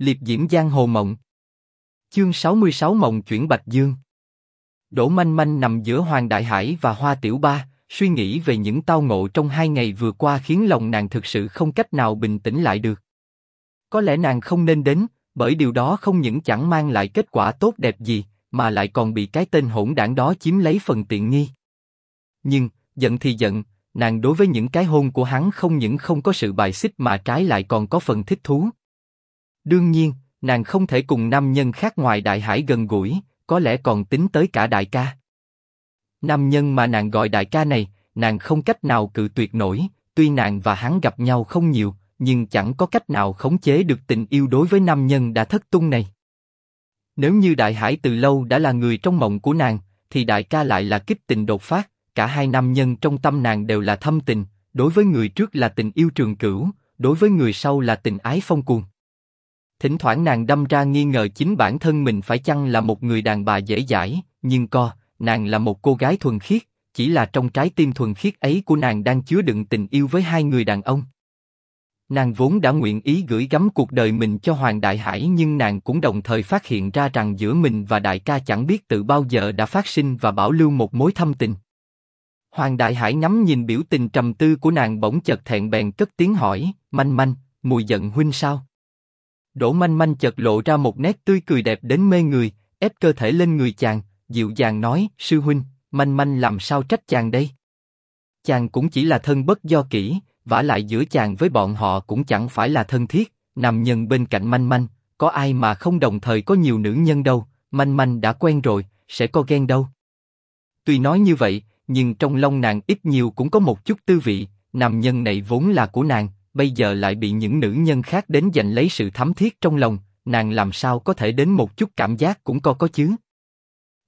liệp diễm giang hồ mộng. Chương 66 mộng chuyển Bạch Dương. Đỗ Manh Manh nằm giữa Hoàng Đại Hải và Hoa Tiểu Ba, suy nghĩ về những tao ngộ trong hai ngày vừa qua khiến lòng nàng thực sự không cách nào bình tĩnh lại được. Có lẽ nàng không nên đến, bởi điều đó không những chẳng mang lại kết quả tốt đẹp gì, mà lại còn bị cái tên hỗn đảng đó chiếm lấy phần tiện nghi. Nhưng, giận thì giận, nàng đối với những cái hôn của hắn không những không có sự bài xích mà trái lại còn có phần thích thú. Đương nhiên, nàng không thể cùng nam nhân khác ngoài đại hải gần gũi, có lẽ còn tính tới cả đại ca. Nam nhân mà nàng gọi đại ca này, nàng không cách nào cự tuyệt nổi, tuy nàng và hắn gặp nhau không nhiều, nhưng chẳng có cách nào khống chế được tình yêu đối với nam nhân đã thất tung này. Nếu như đại hải từ lâu đã là người trong mộng của nàng, thì đại ca lại là kích tình đột phát, cả hai nam nhân trong tâm nàng đều là thâm tình, đối với người trước là tình yêu trường cửu, đối với người sau là tình ái phong cuồng. Thỉnh thoảng nàng đâm ra nghi ngờ chính bản thân mình phải chăng là một người đàn bà dễ dãi, nhưng co, nàng là một cô gái thuần khiết, chỉ là trong trái tim thuần khiết ấy của nàng đang chứa đựng tình yêu với hai người đàn ông. Nàng vốn đã nguyện ý gửi gắm cuộc đời mình cho Hoàng Đại Hải nhưng nàng cũng đồng thời phát hiện ra rằng giữa mình và đại ca chẳng biết từ bao giờ đã phát sinh và bảo lưu một mối thâm tình. Hoàng Đại Hải ngắm nhìn biểu tình trầm tư của nàng bỗng chợt thẹn bèn cất tiếng hỏi, manh manh, mùi giận huynh sao? Đỗ manh manh chợt lộ ra một nét tươi cười đẹp đến mê người, ép cơ thể lên người chàng, dịu dàng nói, sư huynh, manh manh làm sao trách chàng đây? Chàng cũng chỉ là thân bất do kỹ, vả lại giữa chàng với bọn họ cũng chẳng phải là thân thiết, nằm nhân bên cạnh manh manh, có ai mà không đồng thời có nhiều nữ nhân đâu, manh manh đã quen rồi, sẽ có ghen đâu. Tuy nói như vậy, nhưng trong lòng nàng ít nhiều cũng có một chút tư vị, nam nhân này vốn là của nàng, bây giờ lại bị những nữ nhân khác đến giành lấy sự thắm thiết trong lòng, nàng làm sao có thể đến một chút cảm giác cũng có có chứ?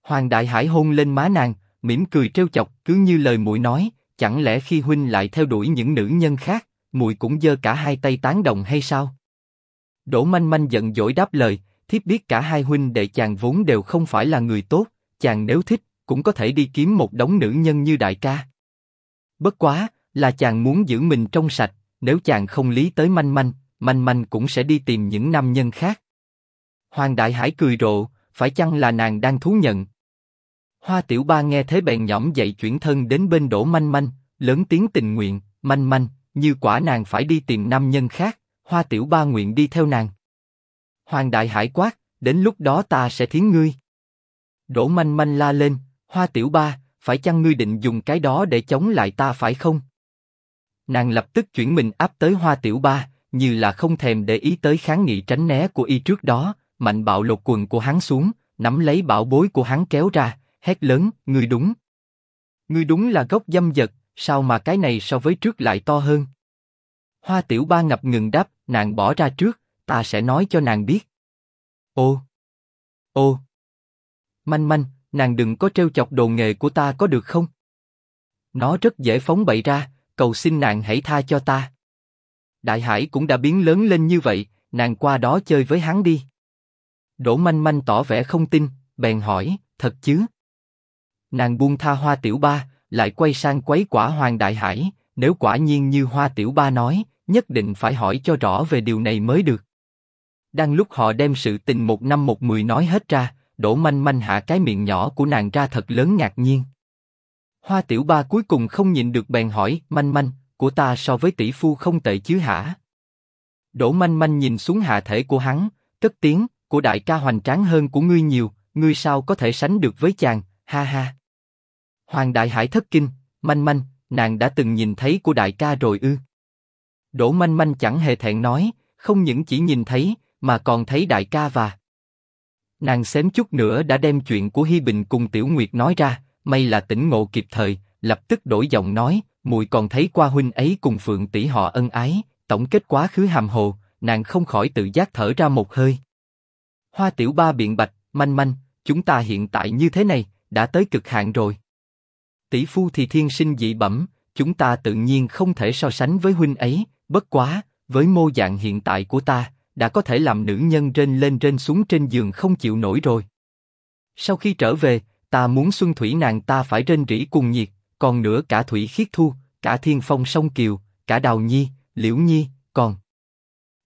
Hoàng Đại Hải hôn lên má nàng, mỉm cười trêu chọc, cứ như lời muội nói, chẳng lẽ khi huynh lại theo đuổi những nữ nhân khác, muội cũng giơ cả hai tay tán đồng hay sao? Đỗ Manh Manh giận dỗi đáp lời, thiếp biết cả hai huynh đệ chàng vốn đều không phải là người tốt, chàng nếu thích, cũng có thể đi kiếm một đống nữ nhân như đại ca. Bất quá, là chàng muốn giữ mình trong sạch, nếu chàng không lý tới Manh Manh, Manh Manh cũng sẽ đi tìm những nam nhân khác. Hoàng Đại Hải cười rộ, phải chăng là nàng đang thú nhận? Hoa Tiểu Ba nghe thế bèn nhõm dậy chuyển thân đến bên đổ Manh Manh, lớn tiếng tình nguyện, Manh Manh, như quả nàng phải đi tìm nam nhân khác, Hoa Tiểu Ba nguyện đi theo nàng. Hoàng Đại Hải quát, đến lúc đó ta sẽ thiến ngươi. Đỗ Manh Manh la lên, Hoa Tiểu Ba, phải chăng ngươi định dùng cái đó để chống lại ta phải không? Nàng lập tức chuyển mình áp tới Hoa Tiểu Ba, như là không thèm để ý tới kháng nghị tránh né của y trước đó, mạnh bạo lột quần của hắn xuống, nắm lấy bảo bối của hắn kéo ra, hét lớn, ngươi đúng. Ngươi đúng là gốc dâm dật, sao mà cái này so với trước lại to hơn? Hoa Tiểu Ba ngập ngừng đáp, nàng bỏ ra trước, ta sẽ nói cho nàng biết. Ô, ô, manh manh, nàng đừng có trêu chọc đồ nghề của ta có được không? Nó rất dễ phóng bậy ra, cầu xin nàng hãy tha cho ta. Đại Hải cũng đã biến lớn lên như vậy, nàng qua đó chơi với hắn đi. Đỗ Manh Manh tỏ vẻ không tin, bèn hỏi, thật chứ? Nàng buông tha Hoa Tiểu Ba, lại quay sang quấy quả Hoàng Đại Hải. Nếu quả nhiên như Hoa Tiểu Ba nói, nhất định phải hỏi cho rõ về điều này mới được. Đang lúc họ đem sự tình một năm một mười nói hết ra, Đỗ Manh Manh hạ cái miệng nhỏ của nàng ra thật lớn ngạc nhiên. Hoa Tiểu Ba cuối cùng không nhịn được bèn hỏi, Manh Manh, của ta so với tỷ phu không tệ chứ hả? Đỗ Manh Manh nhìn xuống hạ thể của hắn, cất tiếng, của đại ca hoành tráng hơn của ngươi nhiều, ngươi sao có thể sánh được với chàng? Ha ha. Hoàng Đại Hải thất kinh, Manh Manh, nàng đã từng nhìn thấy của đại ca rồi ư? Đỗ Manh Manh chẳng hề thẹn nói, không những chỉ nhìn thấy, mà còn thấy đại ca và nàng xém chút nữa đã đem chuyện của Hi Bình cùng Tiểu Nguyệt nói ra, may là tỉnh ngộ kịp thời, lập tức đổi giọng nói, mùi còn thấy qua huynh ấy cùng Phượng tỷ họ ân ái, tổng kết quá khứ hàm hồ, nàng không khỏi tự giác thở ra một hơi. Hoa Tiểu Ba biện bạch, manh manh, chúng ta hiện tại như thế này, đã tới cực hạn rồi. Tỷ phu thì thiên sinh dị bẩm, chúng ta tự nhiên không thể so sánh với huynh ấy. Bất quá, với mô dạng hiện tại của ta, đã có thể làm nữ nhân trên lên trên xuống trên giường không chịu nổi rồi. Sau khi trở về, ta muốn xuân thủy nàng ta phải rên rỉ cùng nhiệt, còn nữa cả thủy khiết thu, cả thiên phong sông kiều, cả đào nhi, liễu nhi, còn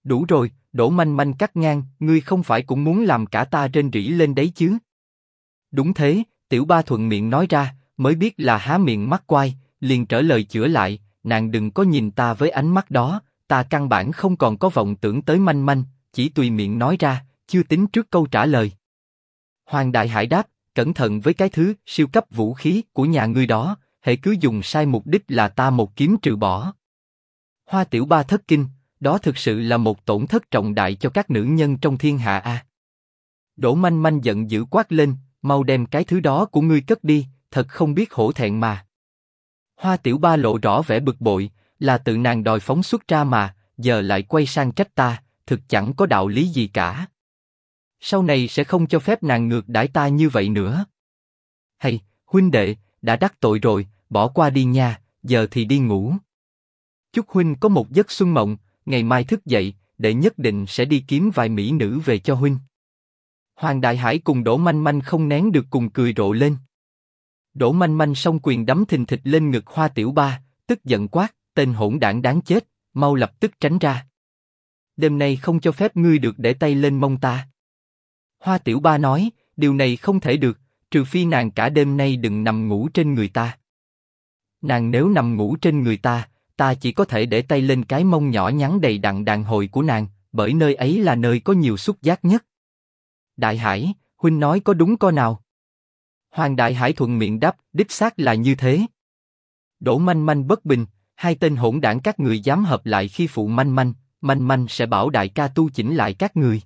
đủ rồi, Đỗ manh manh cắt ngang, ngươi không phải cũng muốn làm cả ta trên rỉ lên đấy chứ? Đúng thế, tiểu ba thuận miệng nói ra, mới biết là há miệng mắt quay, liền trở lời chữa lại, nàng đừng có nhìn ta với ánh mắt đó, ta căn bản không còn có vọng tưởng tới manh manh, chỉ tùy miệng nói ra, chưa tính trước câu trả lời. Hoàng Đại Hải đáp, cẩn thận với cái thứ siêu cấp vũ khí của nhà ngươi đó, hệ cứ dùng sai mục đích là ta một kiếm trừ bỏ. Hoa Tiểu Ba thất kinh, đó thực sự là một tổn thất trọng đại cho các nữ nhân trong thiên hạ a. Đỗ Manh Manh giận dữ quát lên, mau đem cái thứ đó của ngươi cất đi, thật không biết hổ thẹn mà. Hoa Tiểu Ba lộ rõ vẻ bực bội, là tự nàng đòi phóng xuất ra mà, giờ lại quay sang trách ta, thực chẳng có đạo lý gì cả. Sau này sẽ không cho phép nàng ngược đãi ta như vậy nữa. Hay, huynh đệ, đã đắc tội rồi, bỏ qua đi nha, giờ thì đi ngủ. Chúc huynh có một giấc xuân mộng, ngày mai thức dậy, đệ nhất định sẽ đi kiếm vài mỹ nữ về cho huynh. Hoàng Đại Hải cùng Đỗ Manh Manh không nén được cùng cười rộ lên. Đỗ Manh Manh song quyền đấm thình thịch lên ngực Hoa Tiểu Ba, tức giận quát, tên hỗn đảng đáng chết, mau lập tức tránh ra. Đêm nay không cho phép ngươi được để tay lên mông ta. Hoa Tiểu Ba nói, điều này không thể được, trừ phi nàng cả đêm nay đừng nằm ngủ trên người ta. Nàng nếu nằm ngủ trên người ta, ta chỉ có thể để tay lên cái mông nhỏ nhắn đầy đặn đàn hồi của nàng, bởi nơi ấy là nơi có nhiều xúc giác nhất. Đại Hải, huynh nói có đúng co nào? Hoàng Đại Hải thuận miệng đáp, đích xác là như thế. Đỗ Manh Manh bất bình, hai tên hỗn đảng các người dám hợp lại khi phụ Manh Manh, Manh Manh sẽ bảo đại ca tu chỉnh lại các người.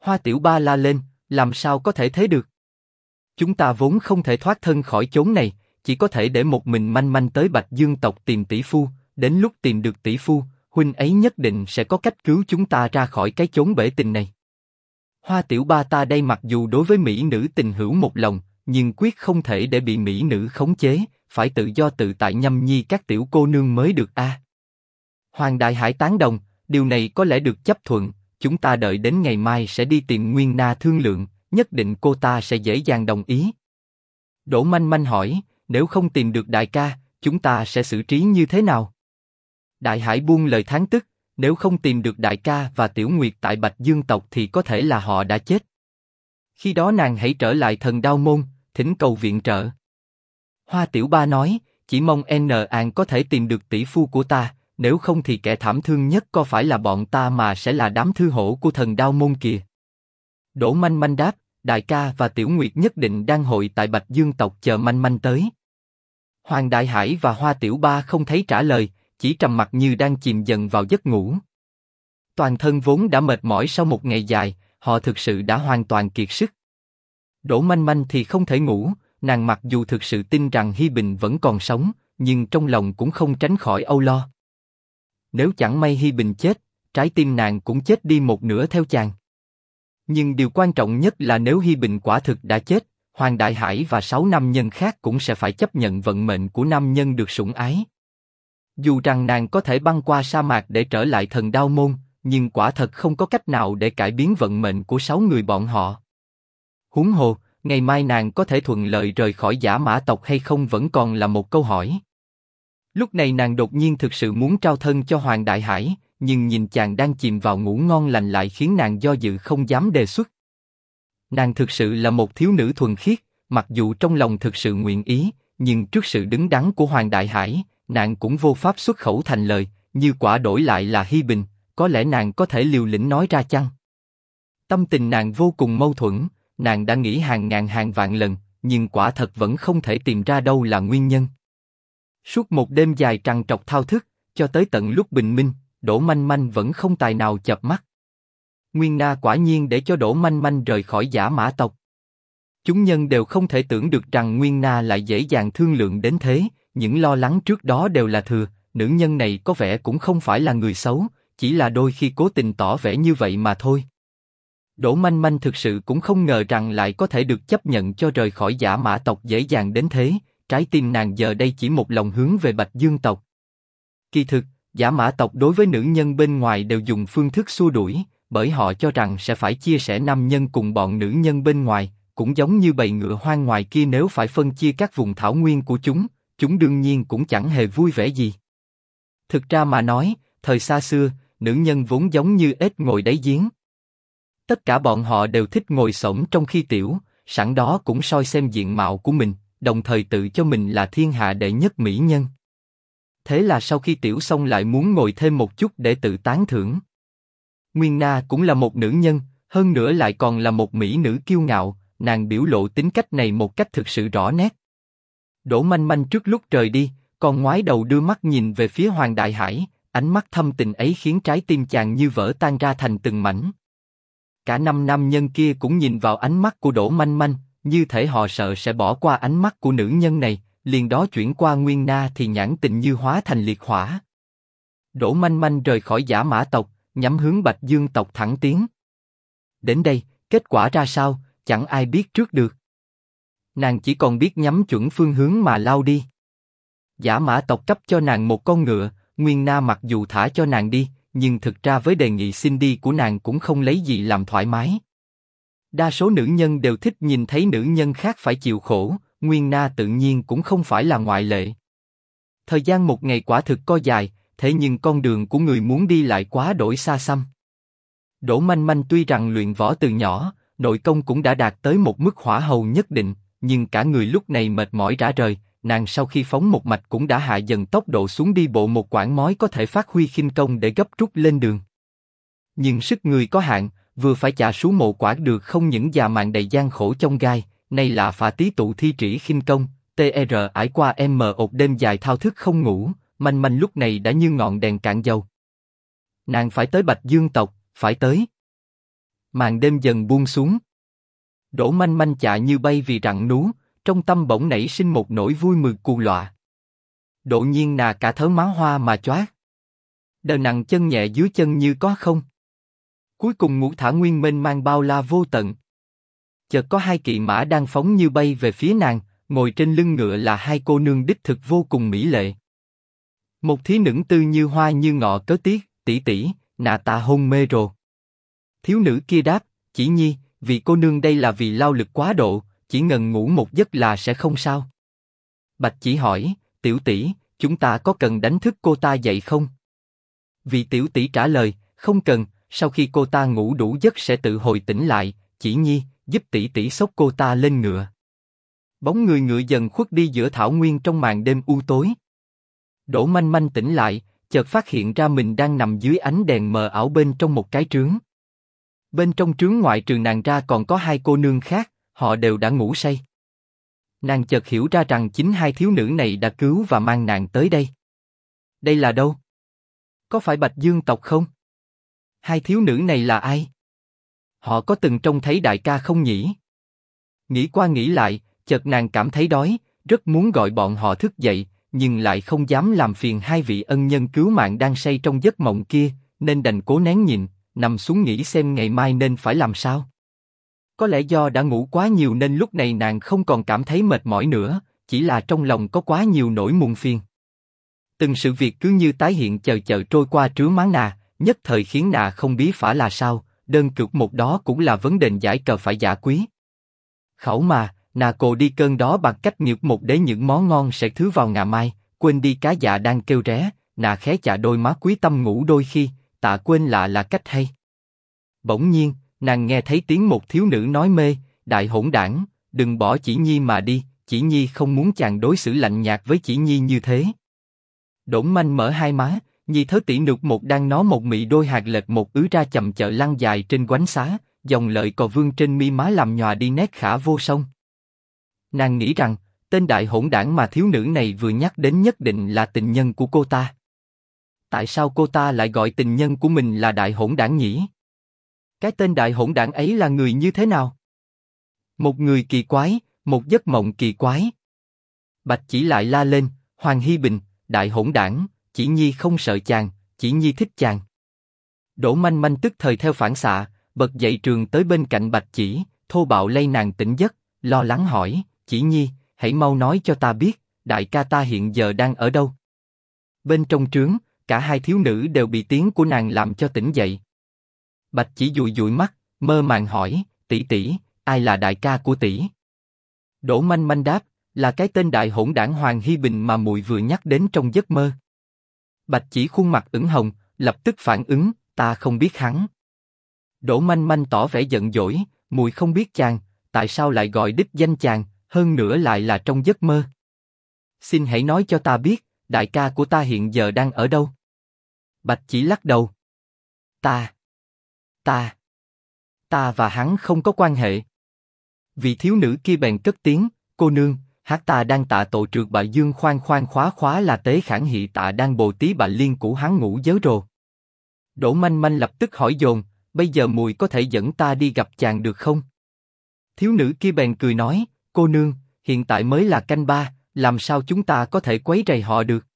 Hoa Tiểu Ba la lên, làm sao có thể thế được? Chúng ta vốn không thể thoát thân khỏi chốn này, chỉ có thể để một mình Manh Manh tới Bạch Dương tộc tìm tỷ phu. Đến lúc tìm được tỷ phu, huynh ấy nhất định sẽ có cách cứu chúng ta ra khỏi cái chốn bể tình này. Hoa Tiểu Ba ta đây mặc dù đối với mỹ nữ tình hữu một lòng, nhưng quyết không thể để bị mỹ nữ khống chế, phải tự do tự tại nhâm nhi các tiểu cô nương mới được a. Hoàng Đại Hải tán đồng, điều này có lẽ được chấp thuận, chúng ta đợi đến ngày mai sẽ đi tìm Nguyên Na thương lượng, nhất định cô ta sẽ dễ dàng đồng ý. Đỗ Manh Manh hỏi, nếu không tìm được đại ca, chúng ta sẽ xử trí như thế nào? Đại Hải buông lời thán tức, nếu không tìm được đại ca và Tiểu Nguyệt tại Bạch Dương tộc thì có thể là họ đã chết. Khi đó nàng hãy trở lại thần đao môn, thỉnh cầu viện trợ. Hoa Tiểu Ba nói, chỉ mong N An có thể tìm được tỷ phu của ta, nếu không thì kẻ thảm thương nhất có phải là bọn ta mà sẽ là đám thư hổ của thần đao môn kìa. Đỗ Manh Manh đáp, đại ca và Tiểu Nguyệt nhất định đang hội tại Bạch Dương tộc chờ Manh Manh tới. Hoàng Đại Hải và Hoa Tiểu Ba không thấy trả lời, chỉ trầm mặt như đang chìm dần vào giấc ngủ. Toàn thân vốn đã mệt mỏi sau một ngày dài, họ thực sự đã hoàn toàn kiệt sức. Đỗ Manh Manh thì không thể ngủ, nàng mặc dù thực sự tin rằng Hi Bình vẫn còn sống, nhưng trong lòng cũng không tránh khỏi âu lo. Nếu chẳng may Hi Bình chết, trái tim nàng cũng chết đi một nửa theo chàng. Nhưng điều quan trọng nhất là nếu Hi Bình quả thực đã chết, Hoàng Đại Hải và sáu nam nhân khác cũng sẽ phải chấp nhận vận mệnh của nam nhân được sủng ái. Dù rằng nàng có thể băng qua sa mạc để trở lại thần đao môn, nhưng quả thật không có cách nào để cải biến vận mệnh của sáu người bọn họ. Huống hồ, ngày mai nàng có thể thuận lợi rời khỏi giả mã tộc hay không vẫn còn là một câu hỏi. Lúc này nàng đột nhiên thực sự muốn trao thân cho Hoàng Đại Hải, nhưng nhìn chàng đang chìm vào ngủ ngon lành lại khiến nàng do dự không dám đề xuất. Nàng thực sự là một thiếu nữ thuần khiết, mặc dù trong lòng thực sự nguyện ý, nhưng trước sự đứng đắn của Hoàng Đại Hải, nàng cũng vô pháp xuất khẩu thành lời, như quả đổi lại là Hi Bình, có lẽ nàng có thể liều lĩnh nói ra chăng? Tâm tình nàng vô cùng mâu thuẫn, nàng đã nghĩ hàng ngàn hàng vạn lần, nhưng quả thật vẫn không thể tìm ra đâu là nguyên nhân. Suốt một đêm dài trằn trọc thao thức, cho tới tận lúc bình minh, Đỗ Manh Manh vẫn không tài nào chập mắt. Nguyên Na quả nhiên để cho Đỗ Manh Manh rời khỏi giả mã tộc. Chúng nhân đều không thể tưởng được rằng Nguyên Na lại dễ dàng thương lượng đến thế, những lo lắng trước đó đều là thừa, nữ nhân này có vẻ cũng không phải là người xấu, chỉ là đôi khi cố tình tỏ vẻ như vậy mà thôi. Đỗ Manh Manh thực sự cũng không ngờ rằng lại có thể được chấp nhận cho rời khỏi giả mã tộc dễ dàng đến thế, trái tim nàng giờ đây chỉ một lòng hướng về Bạch Dương tộc. Kỳ thực, giả mã tộc đối với nữ nhân bên ngoài đều dùng phương thức xua đuổi, bởi họ cho rằng sẽ phải chia sẻ nam nhân cùng bọn nữ nhân bên ngoài, cũng giống như bầy ngựa hoang ngoài kia nếu phải phân chia các vùng thảo nguyên của chúng, chúng đương nhiên cũng chẳng hề vui vẻ gì. Thực ra mà nói, thời xa xưa, nữ nhân vốn giống như ếch ngồi đáy giếng. Tất cả bọn họ đều thích ngồi sổng trong khi tiểu, sẵn đó cũng soi xem diện mạo của mình, đồng thời tự cho mình là thiên hạ đệ nhất mỹ nhân. Thế là sau khi tiểu xong lại muốn ngồi thêm một chút để tự tán thưởng. Nguyên Na cũng là một nữ nhân, hơn nữa lại còn là một mỹ nữ kiêu ngạo, nàng biểu lộ tính cách này một cách thực sự rõ nét. Đỗ manh manh trước lúc trời đi, còn ngoái đầu đưa mắt nhìn về phía Hoàng Đại Hải, ánh mắt thâm tình ấy khiến trái tim chàng như vỡ tan ra thành từng mảnh. Cả năm nam nhân kia cũng nhìn vào ánh mắt của Đỗ manh manh, như thể họ sợ sẽ bỏ qua ánh mắt của nữ nhân này, liền đó chuyển qua Nguyên Na thì nhãn tình như hóa thành liệt hỏa. Đỗ manh manh rời khỏi giả mã tộc, nhắm hướng Bạch Dương tộc thẳng tiến. Đến đây, kết quả ra sao, chẳng ai biết trước được. Nàng chỉ còn biết nhắm chuẩn phương hướng mà lao đi. Giả mã tộc cấp cho nàng một con ngựa, Nguyên Na mặc dù thả cho nàng đi, nhưng thực ra với đề nghị xin đi của nàng cũng không lấy gì làm thoải mái. Đa số nữ nhân đều thích nhìn thấy nữ nhân khác phải chịu khổ, Nguyên Na tự nhiên cũng không phải là ngoại lệ. Thời gian một ngày quả thực co dài, thế nhưng con đường của người muốn đi lại quá đổi xa xăm. Đỗ Manh Manh tuy rằng luyện võ từ nhỏ, nội công cũng đã đạt tới một mức hỏa hầu nhất định, nhưng cả người lúc này mệt mỏi rã rời, nàng sau khi phóng một mạch cũng đã hạ dần tốc độ xuống đi bộ một quãng mói có thể phát huy khinh công để gấp rút lên đường. Nhưng sức người có hạn, vừa phải trả số mộ quả được không những già mạng đầy gian khổ trong gai, nay là phà tí tụ thi trĩ khinh công, tr e ải qua em mờ một đêm dài thao thức không ngủ, manh manh lúc này đã như ngọn đèn cạn dầu. Nàng phải tới Bạch Dương tộc, phải tới. Màn đêm dần buông xuống. Đỗ manh manh chạy như bay vì rặng nú, trong tâm bỗng nảy sinh một nỗi vui mừng cù lọa. Đột nhiên nà cả thớ má hoa mà choát. Đờ nặng chân nhẹ dưới chân như có không. Cuối cùng ngũ thả nguyên mênh mang bao la vô tận. Chợt có hai kỵ mã đang phóng như bay về phía nàng, ngồi trên lưng ngựa là hai cô nương đích thực vô cùng mỹ lệ. Một thí nữ tư như hoa như ngọ cớ tiết, tỷ tỷ, nà ta hôn mê rồi. Thiếu nữ kia đáp, chỉ nhi, vì cô nương đây là vì lao lực quá độ, chỉ ngần ngủ một giấc là sẽ không sao. Bạch chỉ hỏi, tiểu tỷ, chúng ta có cần đánh thức cô ta dậy không? Vì tiểu tỷ trả lời, không cần, sau khi cô ta ngủ đủ giấc sẽ tự hồi tỉnh lại, chỉ nhi, giúp tỷ tỷ xốc cô ta lên ngựa. Bóng người ngựa dần khuất đi giữa thảo nguyên trong màn đêm u tối. Đỗ manh manh tỉnh lại, chợt phát hiện ra mình đang nằm dưới ánh đèn mờ ảo bên trong một cái trướng. Bên trong trướng ngoại trừ nàng ra còn có hai cô nương khác, họ đều đã ngủ say. Nàng chợt hiểu ra rằng chính hai thiếu nữ này đã cứu và mang nàng tới đây. Đây là đâu? Có phải Bạch Dương tộc không? Hai thiếu nữ này là ai? Họ có từng trông thấy đại ca không nhỉ? Nghĩ qua nghĩ lại, chợt nàng cảm thấy đói, rất muốn gọi bọn họ thức dậy, nhưng lại không dám làm phiền hai vị ân nhân cứu mạng đang say trong giấc mộng kia, nên đành cố nén nhìn, nằm xuống nghĩ xem ngày mai nên phải làm sao. Có lẽ do đã ngủ quá nhiều nên lúc này nàng không còn cảm thấy mệt mỏi nữa, chỉ là trong lòng có quá nhiều nỗi muộn phiền. Từng sự việc cứ như tái hiện chờ chờ trôi qua trứa máng nà, nhất thời khiến nà không biết phải là sao, đơn cực một đó cũng là vấn đề giải cờ phải giả quý. Khẩu mà, nà cô đi cơn đó bằng cách nhược một để những món ngon sẽ thứ vào ngà mai, quên đi cá dạ đang kêu ré, nà khé chà đôi má quý tâm ngủ đôi khi, tạ quên lạ là cách hay. Bỗng nhiên, nàng nghe thấy tiếng một thiếu nữ nói mê, đại hỗn đảng, đừng bỏ chỉ nhi mà đi, chỉ nhi không muốn chàng đối xử lạnh nhạt với chỉ nhi như thế. Đỗn manh mở hai má, nhi thớ tỷ nục một đang nó một mị đôi hạt lệch một ứ ra chậm chợ lăn dài trên quánh xá, dòng lợi cò vương trên mi má làm nhòa đi nét khả vô song. Nàng nghĩ rằng, tên đại hỗn đảng mà thiếu nữ này vừa nhắc đến nhất định là tình nhân của cô ta. Tại sao cô ta lại gọi tình nhân của mình là đại hỗn đảng nhỉ? Cái tên đại hỗn đảng ấy là người như thế nào? Một người kỳ quái, một giấc mộng kỳ quái. Bạch chỉ lại la lên, Hoàng Hy Bình, đại hỗn đảng, chỉ nhi không sợ chàng, chỉ nhi thích chàng. Đỗ manh manh tức thời theo phản xạ, bật dậy trường tới bên cạnh bạch chỉ, thô bạo lay nàng tỉnh giấc, lo lắng hỏi, chỉ nhi, hãy mau nói cho ta biết, đại ca ta hiện giờ đang ở đâu. Bên trong trướng, cả hai thiếu nữ đều bị tiếng của nàng làm cho tỉnh dậy. Bạch chỉ dụi dụi mắt, mơ màng hỏi, tỷ tỷ, ai là đại ca của tỷ? Đỗ manh manh đáp, là cái tên đại hỗn đảng Hoàng Hy Bình mà muội vừa nhắc đến trong giấc mơ. Bạch chỉ khuôn mặt ửng hồng, lập tức phản ứng, ta không biết hắn. Đỗ manh manh tỏ vẻ giận dỗi, mùi không biết chàng, tại sao lại gọi đích danh chàng, hơn nữa lại là trong giấc mơ. Xin hãy nói cho ta biết, đại ca của ta hiện giờ đang ở đâu? Bạch chỉ lắc đầu. Ta, ta, ta và hắn không có quan hệ. Vị thiếu nữ kia bèn cất tiếng, cô nương, hát ta đang tạ tội trượt bà dương khoan khoan khóa khóa là tế khản hị tạ đang bồ tí bà liên của hắn ngủ giới rồ. Đỗ manh manh lập tức hỏi dồn, bây giờ mùi có thể dẫn ta đi gặp chàng được không? Thiếu nữ kia bèn cười nói, cô nương, hiện tại mới là canh ba, làm sao chúng ta có thể quấy rầy họ được?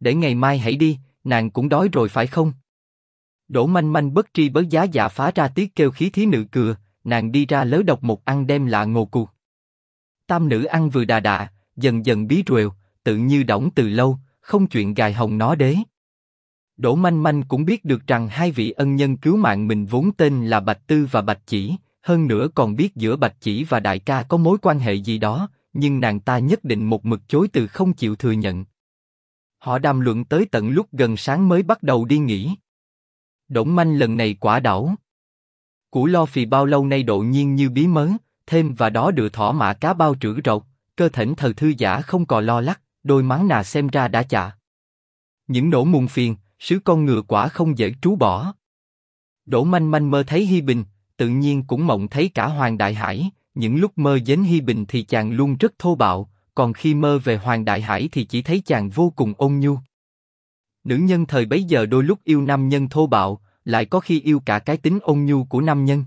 Để ngày mai hãy đi, nàng cũng đói rồi phải không? Đỗ manh manh bất tri bất giá dạ phá ra tiếng kêu khí thí nữ cừa, nàng đi ra lớ độc một ăn đem lạ ngô cuộc. Tam nữ ăn vừa đà đà, dần dần bí ruều, tự như đỏng từ lâu, không chuyện gài hồng nó đế. Đỗ Manh Manh cũng biết được rằng hai vị ân nhân cứu mạng mình vốn tên là Bạch Tư và Bạch Chỉ, hơn nữa còn biết giữa Bạch Chỉ và Đại ca có mối quan hệ gì đó, nhưng nàng ta nhất định một mực chối từ không chịu thừa nhận. Họ đàm luận tới tận lúc gần sáng mới bắt đầu đi nghỉ. Đỗ Manh lần này quả đảo. Củ lo phì bao lâu nay độ nhiên như bí mớ, thêm và đó được thỏ mã cá bao trữ rột, cơ thỉnh thờ thư giả không còn lo lắc, đôi mắng nà xem ra đã chạ. Những nỗi muôn phiền, sứ con ngựa quả không dễ trú bỏ. Đỗ manh manh mơ thấy Hi Bình, tự nhiên cũng mộng thấy cả Hoàng Đại Hải. Những lúc mơ đến Hi Bình thì chàng luôn rất thô bạo, còn khi mơ về Hoàng Đại Hải thì chỉ thấy chàng vô cùng ôn nhu. Nữ nhân thời bấy giờ đôi lúc yêu nam nhân thô bạo, lại có khi yêu cả cái tính ôn nhu của nam nhân.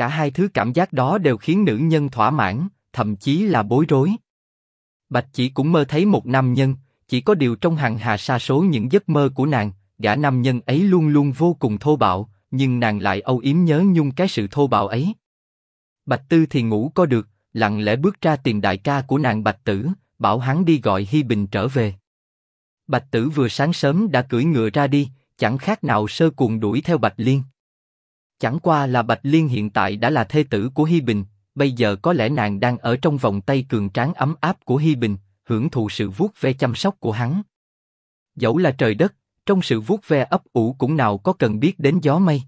Cả hai thứ cảm giác đó đều khiến nữ nhân thỏa mãn, thậm chí là bối rối. Bạch chỉ cũng mơ thấy một nam nhân, chỉ có điều trong hàng hà sa số những giấc mơ của nàng, gã nam nhân ấy luôn luôn vô cùng thô bạo, nhưng nàng lại âu yếm nhớ nhung cái sự thô bạo ấy. Bạch Tư thì ngủ có được, lặng lẽ bước ra tìm đại ca của nàng Bạch Tử, bảo hắn đi gọi Hi Bình trở về. Bạch Tử vừa sáng sớm đã cưỡi ngựa ra đi, chẳng khác nào sơ cuồng đuổi theo Bạch Liên. Chẳng qua là Bạch Liên hiện tại đã là thê tử của Hi Bình, bây giờ có lẽ nàng đang ở trong vòng tay cường tráng ấm áp của Hi Bình, hưởng thụ sự vuốt ve chăm sóc của hắn. Dẫu là trời đất, trong sự vuốt ve ấp ủ cũng nào có cần biết đến gió mây.